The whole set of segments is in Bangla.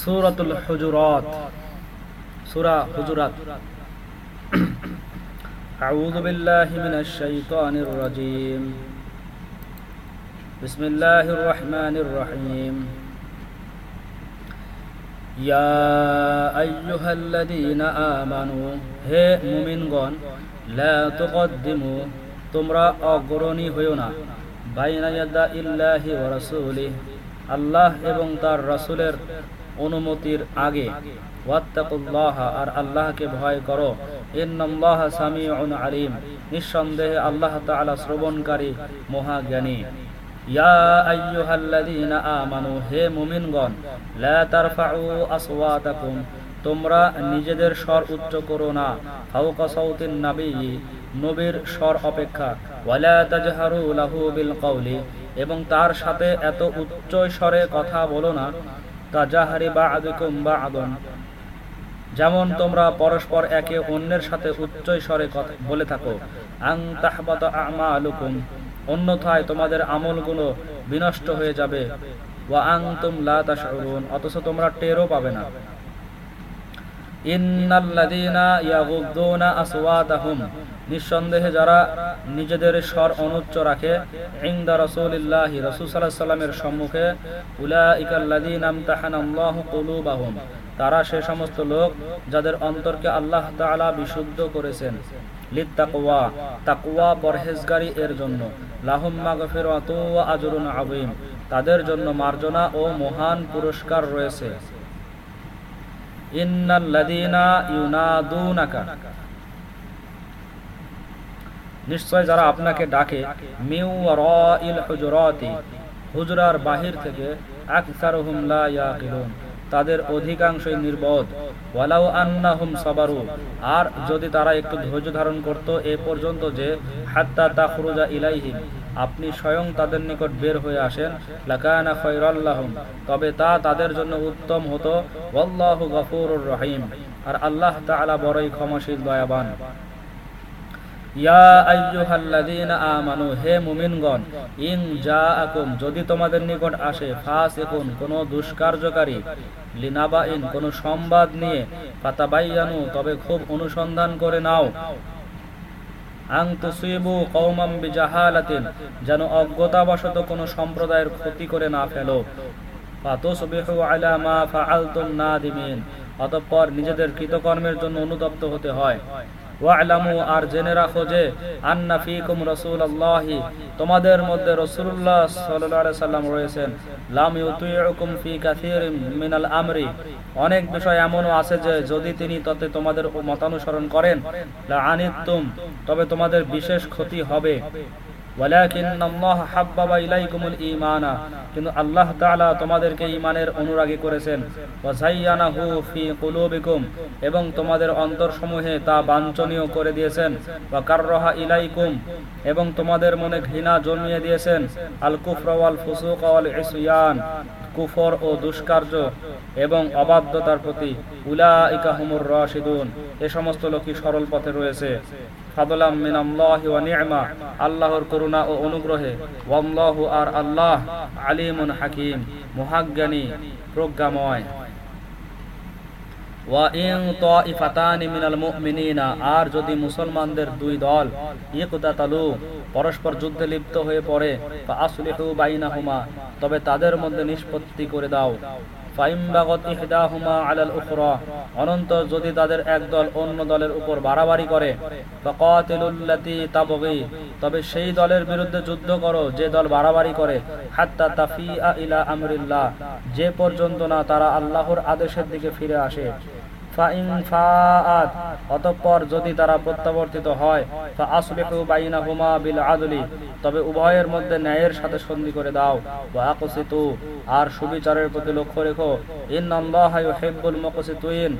সুরাতুল হুজুরাত সূরা হুজুরাত أعوذ بالله من الشيطان الرجيم بسم الله الرحمن الرحيم يا أيها الذين آمنوا হে মুমিনগণ لا تقدموا তোমরা অগ্রণী হইও না বাইনা ইয়াদা ইল্লাহি ওয়া রাসূলিহ আল্লাহ এবং তার রাসূলের অনুমতির আগে আর আল্লাহকে ভয় করো। আলিম। নিঃসন্দেহে আল্লাহ তাআলা শ্রবণকারী, মহাজ্ঞানী। আইয়ুহাল্লাযীনা আমানু, হে মুমিনগণ, লা তারফাউ আসওয়াতাকুম। তোমরা নিজেদের স্বর উচ্চ করো না। নবীর স্বর অপেক্ষা। ওয়ালা এবং তার সাথে এত উচ্চ স্বরে কথা বলো না। যেমন তোমরা পরস্পর একে অন্যের সাথে উচ্চ স্বরে কথা বলে থাকো, আং আমালুকুম। অন্যথায় তোমাদের আমলগুলো বিনষ্ট হয়ে যাবে। আং তুম অথচ তোমরা টেরও পাবে না। নিঃসন্দেহে যারা নিজেদের স্বর অনুচ্চ রাখে সাল্লামের সম্মুখে তারা সে সমস্ত লোক যাদের অন্তরকে আল্লাহ বিশুদ্ধ করেছেন। এর জন্য। আজরুন আযীম। তাদের জন্য মার্জনা ও মহান পুরস্কার রয়েছে। নিশ্চয় যারা আপনাকে ডাকে, মিউ হুজরার বাহির থেকে তাদের অধিকাংশই নির্বোধ। আন্নাহুম আর যদি তারা একটু ধৈর্য ধারণ করত, এ পর্যন্ত যে, হাত্তা ইলাইহিম। আপনি স্বয়ং তাদের নিকট বের হয়ে আসেন। লাকানা খৈরাল্লাহুম তবে তা তাদের জন্য উত্তম হতো। ওয়াল্লাহু গফুরুর রহিম। আর আল্লাহ তাআলা বড়ই ক্ষমাশীল, দয়াবান। আমানু, হে মুমিনগণ, ইন জাআকুম, যদি তোমাদের নিকট আসে, ফাসিকুন, কোন দুষ্কার্যকারী লিনাবাইন কোন সংবাদ নিয়ে, ফাতাবাইয়ানু, তবে খুব অনুসন্ধান করে নাও। আং তুসিবু যেন অজ্ঞতাবশত কোন সম্প্রদায়ের ক্ষতি করে না ফেলো। আলা অতঃপর নিজেদের কৃতকর্মের জন্য অনুতপ্ত হতে হয়। আর আন্না ফিকুম রাসূলুল্লাহি, তোমাদের মধ্যে রসুল্লাহ রয়েছেন। মিনাল আমরি, অনেক বিষয় এমনও আছে যে, যদি তিনি তাতে তোমাদের মতানুসরণ করেন তবে তোমাদের বিশেষ ক্ষতি হবে। কিন্তু আল্লাহ তাআলা তোমাদেরকে ইমানের অনুরাগী করেছেন। এবং তোমাদের অন্তরসমূহে তা বাঞ্ছনীয় করে দিয়েছেন। ইলাইকুম। এবং তোমাদের মনে ঘৃণা জন্মিয়ে দিয়েছেন। আল কুফর ফুসুক কুফর ও দুষ্কার্য এবং অবাধ্যতার প্রতি উলা ইকাহুমুর রশিদুন। এ সমস্ত লোকই সরল পথে রয়েছে। ফাদলাম মিনাল্লাহি ওয়া নি'মা, আল্লাহর করুণা ও অনুগ্রহে। ওয়াল্লাহু আর আল্লাহ আলিমুন হাকিম, মহাজ্ঞানী, প্রজ্ঞাময়। আর যদি মুসলমানদের দুই দল ইকতাতালু, পরস্পর যুদ্ধে লিপ্ত হয়ে পড়ে তবে তাদের মধ্যে নিষ্পত্তি করে দাও। অনন্তর যদি তাদের একদল অন্য দলের উপর বাড়াবাড়ি করে তবে সেই দলের বিরুদ্ধে যুদ্ধ করো, যে দল বাড়াবাড়ি করে, হাত্তা তাফিয়া ইলা আমরিল্লাহ, যে পর্যন্ত না তারা আল্লাহর আদেশের দিকে ফিরে আসে। অতঃপর যদি তারা প্রত্যাবর্তিত হয় তবে উভয়ের মধ্যে ন্যায়ের সাথে সন্ধি করে দাও। আর সুবিচারের প্রতি লক্ষ্য রেখো। ইন্নাল্লাহুল মুকসিতুইন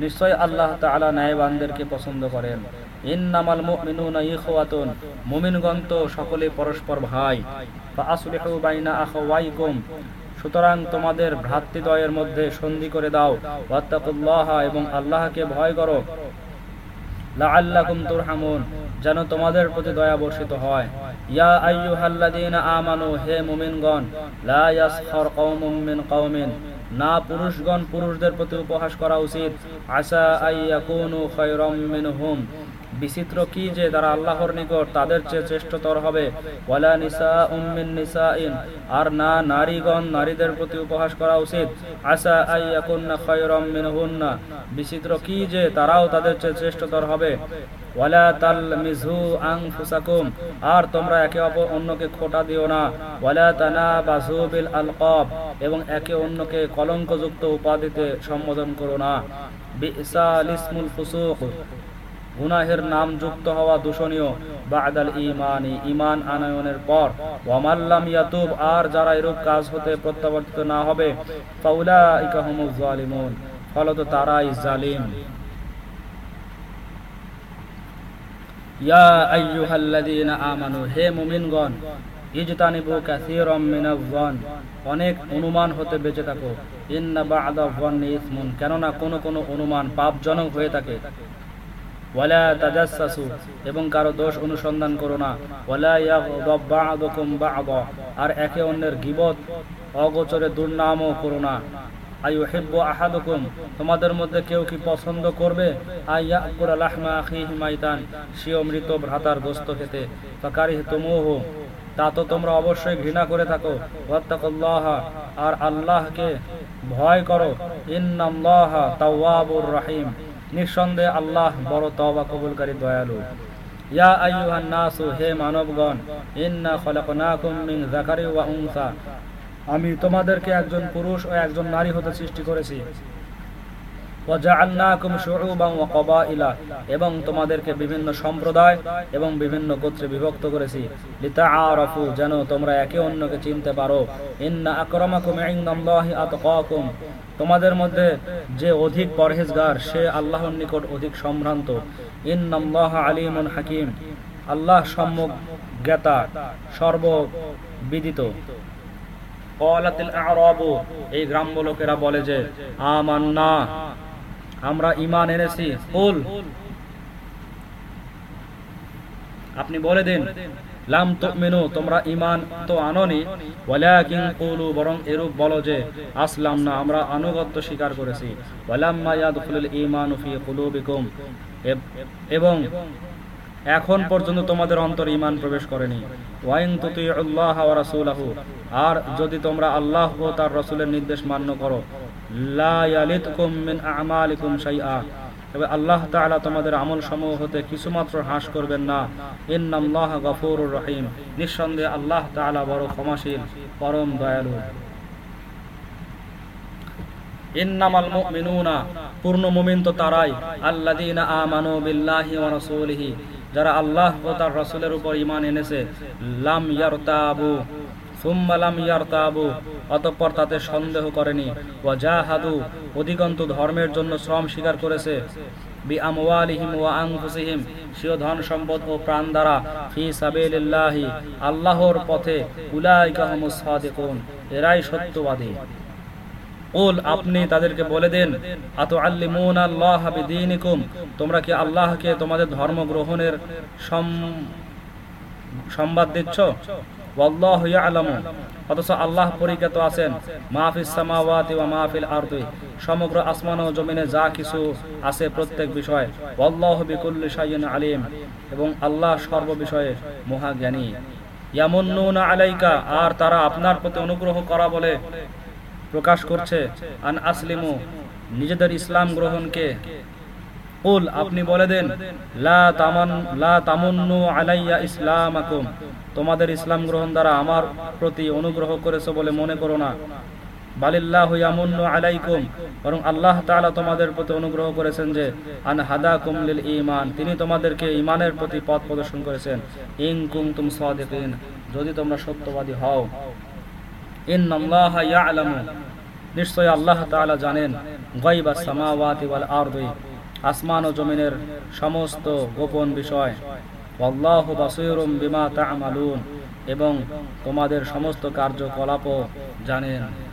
নিশ্চয় আল্লাহ তাআলা ন্যায়বানদেরকে পছন্দ করেন। ইন্নামাল মুমিনুনা ইখওয়াতুন, মুমিনগণ তো সকলে পরস্পর ভাই। ফাআসলিহু বাইনা আখাওয়াইকুম সুতরাং তোমাদের ভ্রাতৃদ্বয়ের মধ্যে সন্ধি করে দাও এবং আল্লাহকে ভয় করো। যেন তোমাদের প্রতি দয়া বর্ষিত হয়। না পুরুষগণ পুরুষদের প্রতি উপহাস করা উচিত। আশা আইয়াকুনু খায়রাম বিচিত্র কি যে তারা আল্লাহর নিকট তাদের চেয়ে শ্রেষ্ঠতর হবে? ওয়ালা নিসা উম্মিন নিসাইন। আর না, নারীগণ নারীদের প্রতি উপহাস করা উচিত। আশা আইয়াকুন্না খায়রাম মিনহুন্না। বিচিত্র কি যে তারাও তাদের চেয়ে শ্রেষ্ঠতর হবে? ওয়ালা তালমিজু আনফুসাকুম। আর তোমরা একে অপর অন্যকে খোটা দিও না। এবং একে অন্যকে কলঙ্কযুক্ত উপাধিতে সম্বোধন করো না। গুনাহের নাম যুক্ত হওয়া দূষণীয়। বাদাল ইমানি ইমান আনয়নের পর ওয়ামাল্লাম ইয়াতুব, আর যারা এরূপ কাজ হতে প্রত্যাবর্তিত না হবে জালিমুন, ফলত তারাই জালিম। ইয়া আইয়ুহাল্লাযীনা আমানু, হে মুমিনগণ, ইজতানিবু কাসীরাম মিনাজ-যন অনেক অনুমান হতে বেঁচে থাকো। ইন্না বা'দা ইসমুন, কেননা কোন কোন অনুমান পাপজনক হয়ে থাকে। এবং কারও দোষ অনুসন্ধান করো না। আর একে অন্যের গিবত, অগোচরে দুর্নামও করো না। আইয়ুহিব্বু আহাদুকুম, তোমাদের মধ্যে কেউ কি পছন্দ করবে? মৃত ভ্রাতার গোস্ত খেতে। ফাকারিহতুমুহু, তা তো তোমরা অবশ্যই ঘৃণা করে থাকো। আর আল্লাহকে ভয় করো। ইন্নাল্লাহ রহিম। নিঃসন্দেহে আল্লাহ বড় তবা কবুলকারী দয়ালু। ইয়া হে মানবগণ মিন আমি তোমাদেরকে একজন পুরুষ ও একজন নারী হতে সৃষ্টি করেছি। এবং তোমাদেরকে বিভিন্ন সম্প্রদায় এবং বিভিন্ন গোত্রে বিভক্ত করেছি। লিতাআরাফু, যেন তোমরা একে অন্যকে চিনতে পারো। ইন্না তোমাদের মধ্যে যে অধিক পরহেজগার, সে আল্লাহর নিকট অধিক সম্ভ্রান্ত। ইন্নাল্লাহ আলিমুন হাকিম। আল্লাহ সম্যক জ্ঞাতা, সর্ববিদিত। এই গ্রাম্য লোকেরা বলে যে, আমান্না আমরা ইমান এনেছি। কুল। আপনি বলে দিন, লাম তুমিনু, তোমরা ইমান তো আননি, ওয়ালাকিন কুলু, বরং এরূপ বলো যে আসলাম না আমরা আনুগত্য স্বীকার করেছি। ওয়ালাম্মা ইয়াদখুলুল ঈমানু ফি কুলুবিকুম। এবং এখন পর্যন্ত তোমাদের অন্তর ইমান প্রবেশ করেনি। ওয়াইন তুতিউল্লাহ ওয়া রাসূলাহু, আর যদি তোমরা আল্লাহ ও তার রাসূলের নির্দেশ মান্য করো মিন আল্লাহ তোমাদের আমল সমূহ হতে কিছুমাত্র হ্রাস করবেন না। ইন্নাল্লাহ গফুরুর রহিম। নিঃসন্দেহে আল্লাহ তাআলা বড় ক্ষমাশীল, পরম দয়ালু। যারা আল্লাহ ও তার রাসূলের উপর ঈমান এনেছে, লাম সুম্মা লাম ইয়ারতাবু, অতঃপর তাতে সন্দেহ করেনি। ওয়া জাহাদু অধিকন্তু ধর্মের জন্য শ্রম স্বীকার করেছে। বি ও প্রাণ দ্বারা আল্লাহর পথে সত্যবাদী। আপনি তাদেরকে বলে আল্লাহ তোমরা কি আল্লাহকে তোমাদের ধর্ম গ্রহণের সংবাদ দিচ্ছ? অথচ আল্লাহ পরিজ্ঞাত আছেন মাহফিস সামাওয়াতি ওয়া মাহফিল আরদি। সমগ্র আসমান ও জমিনে যা কিছু আছে প্রত্যেক বিষয়, ওয়াল্লাহু বিকুল্লি শাইইন আলিম। এবং আল্লাহ সর্ব বিষয়ে মহাজ্ঞানী। ইয়ামুন্নুনা আলাইকা, আর তারা আপনার প্রতি অনুগ্রহ করা বলে প্রকাশ করছে, আন আসলিমু, নিজেদের ইসলাম গ্রহণকে কুল, আপনি বলে দেন, লা তামান, লা তামুন্নু আলাইয়া ইসলামাকুম। তোমাদের ইসলাম গ্রহণ দ্বারা আমার প্রতি অনুগ্রহ করেছে বলে মনে করো না। বালিল্লাহু ইয়ামুন্নু আলাইকুম। বরং আল্লাহ তাআলা তোমাদের প্রতি অনুগ্রহ করেছেন যে, আন হাদাকুম লিল ঈমান, তিনি তোমাদেরকে ঈমানের প্রতি পথ প্রদর্শন করেছেন। ইন কুনতুম সাদিকিন, যদি তোমরা সত্যবাদী হও। ইন্নাল্লাহা ইয়ালামু। নিশ্চয় আল্লাহ তাআলা জানেন, গায়বাস সামাওয়াতি ওয়াল আরদি। আসমান ও জমিনের সমস্ত গোপন বিষয়। এবং তোমাদের সমস্ত কার্যকলাপও জানেন।